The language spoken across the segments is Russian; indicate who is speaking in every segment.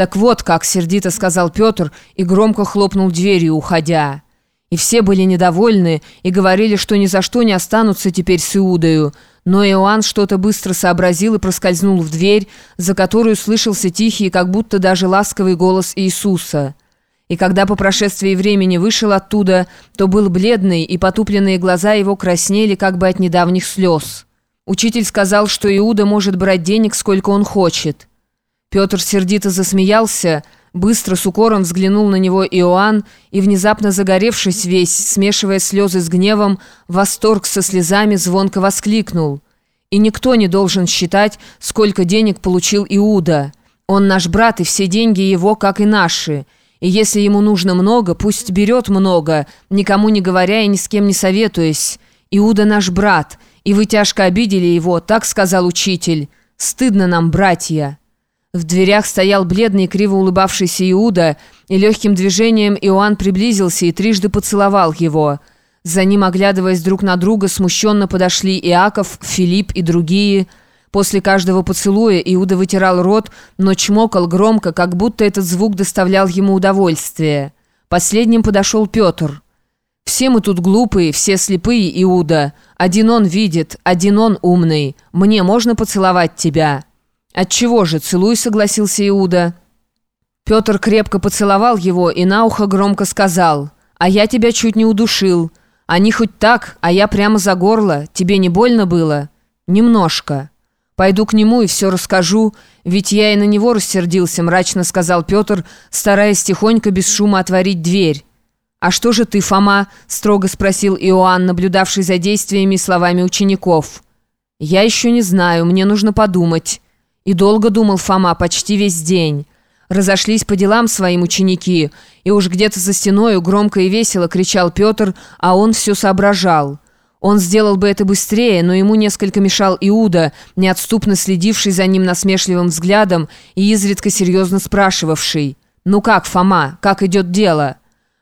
Speaker 1: «Так вот как», — сердито сказал Петр и громко хлопнул дверью, уходя. И все были недовольны и говорили, что ни за что не останутся теперь с Иудою. Но Иоанн что-то быстро сообразил и проскользнул в дверь, за которую слышался тихий, как будто даже ласковый голос Иисуса. И когда по прошествии времени вышел оттуда, то был бледный, и потупленные глаза его краснели как бы от недавних слез. Учитель сказал, что Иуда может брать денег, сколько он хочет. Петр сердито засмеялся, быстро с укором взглянул на него Иоанн и, внезапно загоревшись весь, смешивая слезы с гневом, восторг со слезами звонко воскликнул. «И никто не должен считать, сколько денег получил Иуда. Он наш брат, и все деньги его, как и наши. И если ему нужно много, пусть берет много, никому не говоря и ни с кем не советуясь. Иуда наш брат, и вы тяжко обидели его, так сказал учитель. Стыдно нам, братья». В дверях стоял бледный, криво улыбавшийся Иуда, и легким движением Иоанн приблизился и трижды поцеловал его. За ним, оглядываясь друг на друга, смущенно подошли Иаков, Филипп и другие. После каждого поцелуя Иуда вытирал рот, но чмокал громко, как будто этот звук доставлял ему удовольствие. Последним подошел Петр. «Все мы тут глупые, все слепые, Иуда. Один он видит, один он умный. Мне можно поцеловать тебя?» «Отчего же? Целуй», — согласился Иуда. Петр крепко поцеловал его и на ухо громко сказал, «А я тебя чуть не удушил. Они хоть так, а я прямо за горло. Тебе не больно было?» «Немножко. Пойду к нему и все расскажу, ведь я и на него рассердился», — мрачно сказал Петр, стараясь тихонько без шума отворить дверь. «А что же ты, Фома?» — строго спросил Иоанн, наблюдавший за действиями и словами учеников. «Я еще не знаю, мне нужно подумать». И долго думал Фома, почти весь день. Разошлись по делам своим ученики, и уж где-то за стеною громко и весело кричал Петр, а он все соображал. Он сделал бы это быстрее, но ему несколько мешал Иуда, неотступно следивший за ним насмешливым взглядом и изредка серьезно спрашивавший «Ну как, Фома, как идет дело?»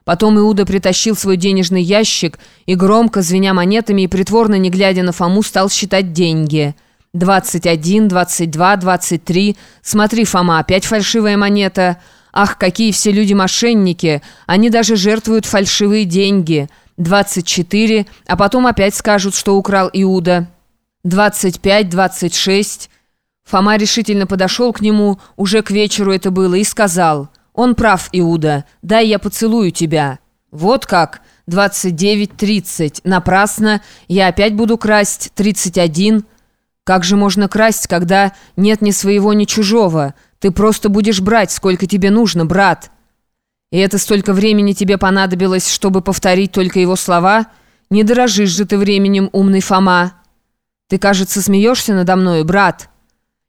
Speaker 1: Потом Иуда притащил свой денежный ящик и громко, звеня монетами и притворно не глядя на Фому, стал считать деньги – «Двадцать один, двадцать два, двадцать три. Смотри, Фома, опять фальшивая монета. Ах, какие все люди мошенники. Они даже жертвуют фальшивые деньги. Двадцать четыре, а потом опять скажут, что украл Иуда. Двадцать пять, двадцать шесть». Фома решительно подошел к нему, уже к вечеру это было, и сказал, «Он прав, Иуда, дай я поцелую тебя». «Вот как? Двадцать девять, тридцать. Напрасно. Я опять буду красть. Тридцать один». Как же можно красть, когда нет ни своего, ни чужого? Ты просто будешь брать, сколько тебе нужно, брат. И это столько времени тебе понадобилось, чтобы повторить только его слова? Не дорожишь же ты временем, умный Фома. Ты, кажется, смеешься надо мной, брат.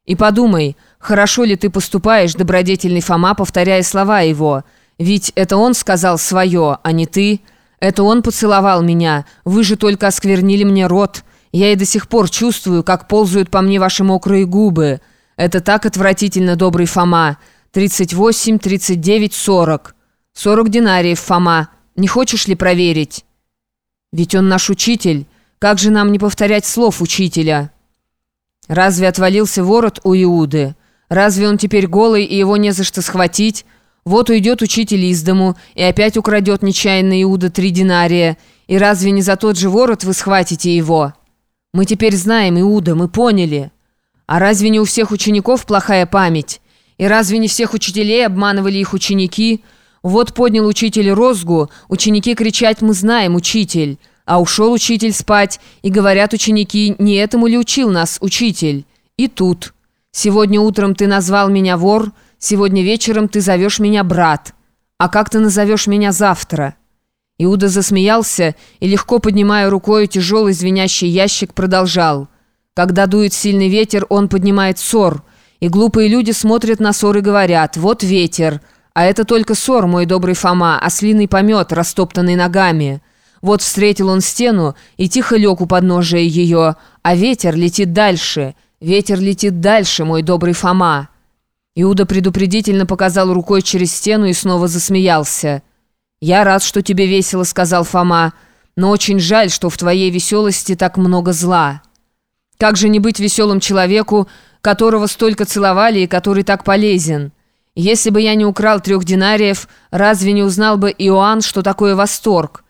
Speaker 1: И подумай, хорошо ли ты поступаешь, добродетельный Фома, повторяя слова его. Ведь это он сказал свое, а не ты. Это он поцеловал меня. Вы же только осквернили мне рот». Я и до сих пор чувствую, как ползают по мне ваши мокрые губы. Это так отвратительно, добрый Фома. 38, 39, 40. 40 динариев, Фома. Не хочешь ли проверить? Ведь он наш учитель. Как же нам не повторять слов учителя? Разве отвалился ворот у Иуды? Разве он теперь голый, и его не за что схватить? Вот уйдет учитель из дому, и опять украдет нечаянно Иуда три динария. И разве не за тот же ворот вы схватите его?» Мы теперь знаем, Иуда, мы поняли. А разве не у всех учеников плохая память? И разве не всех учителей обманывали их ученики? Вот поднял учитель розгу, ученики кричать «Мы знаем, учитель!» А ушел учитель спать, и говорят ученики «Не этому ли учил нас учитель?» И тут. «Сегодня утром ты назвал меня вор, сегодня вечером ты зовешь меня брат. А как ты назовешь меня завтра?» Иуда засмеялся и, легко поднимая рукой тяжелый звенящий ящик, продолжал. Когда дует сильный ветер, он поднимает ссор, и глупые люди смотрят на ссор и говорят «Вот ветер». А это только ссор, мой добрый Фома, ослиный помет, растоптанный ногами. Вот встретил он стену и тихо лег у подножия ее, а ветер летит дальше, ветер летит дальше, мой добрый Фома. Иуда предупредительно показал рукой через стену и снова засмеялся. «Я рад, что тебе весело», — сказал Фома, «но очень жаль, что в твоей веселости так много зла. Как же не быть веселым человеку, которого столько целовали и который так полезен? Если бы я не украл трех динариев, разве не узнал бы Иоанн, что такое восторг?